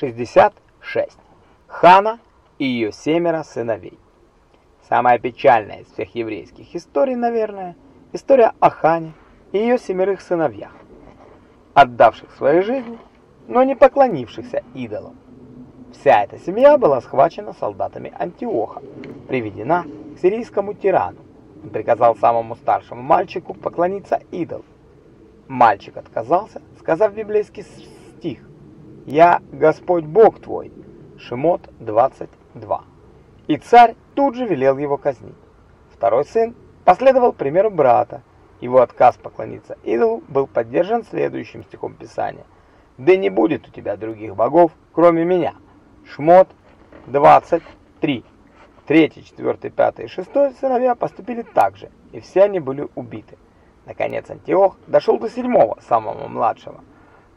66. Хана и ее семеро сыновей. Самая печальная из всех еврейских историй, наверное, история о Хане и ее семерых сыновьях, отдавших свои жизни, но не поклонившихся идолам. Вся эта семья была схвачена солдатами Антиоха, приведена к сирийскому тирану. Он приказал самому старшему мальчику поклониться идолу. Мальчик отказался, сказав библейский стих «Я Господь Бог твой». Шимот 22. И царь тут же велел его казнить. Второй сын последовал примеру брата. Его отказ поклониться идолу был поддержан следующим стихом Писания. «Да не будет у тебя других богов, кроме меня». Шмот 23. Третий, четвертый, пятый и шестой сыновья поступили так же, и все они были убиты. Наконец Антиох дошел до седьмого, самого младшего.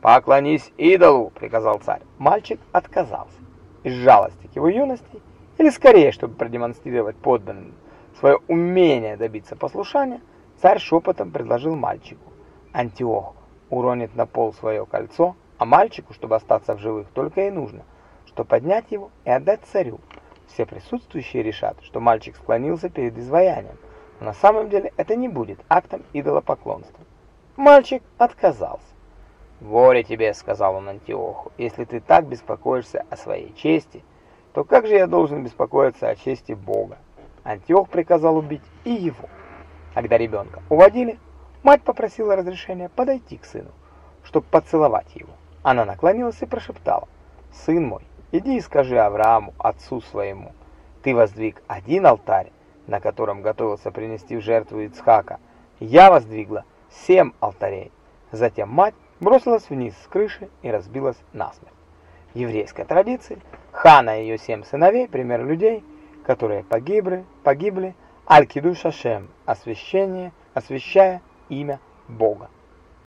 «Поклонись идолу!» — приказал царь. Мальчик отказался. Из жалости к его юности, или скорее, чтобы продемонстрировать подданным свое умение добиться послушания, царь шепотом предложил мальчику. Антиох уронит на пол свое кольцо, а мальчику, чтобы остаться в живых, только и нужно, что поднять его и отдать царю. Все присутствующие решат, что мальчик склонился перед изваянием, но на самом деле это не будет актом идолопоклонства. Мальчик отказался. «Горе тебе», — сказал он Антиоху, — «если ты так беспокоишься о своей чести, то как же я должен беспокоиться о чести Бога?» Антиох приказал убить и его. Когда ребенка уводили, мать попросила разрешения подойти к сыну, чтобы поцеловать его. Она наклонилась и прошептала, «Сын мой, иди и скажи Аврааму, отцу своему, ты воздвиг один алтарь, на котором готовился принести в жертву Ицхака. Я воздвигла семь алтарей». Затем мать бросилась вниз с крыши и разбилась насмерть. В еврейской традиции Хана и ее семь сыновей – пример людей, которые погибли, погибли аль-кидуш Ашем, освящение, освящая имя Бога.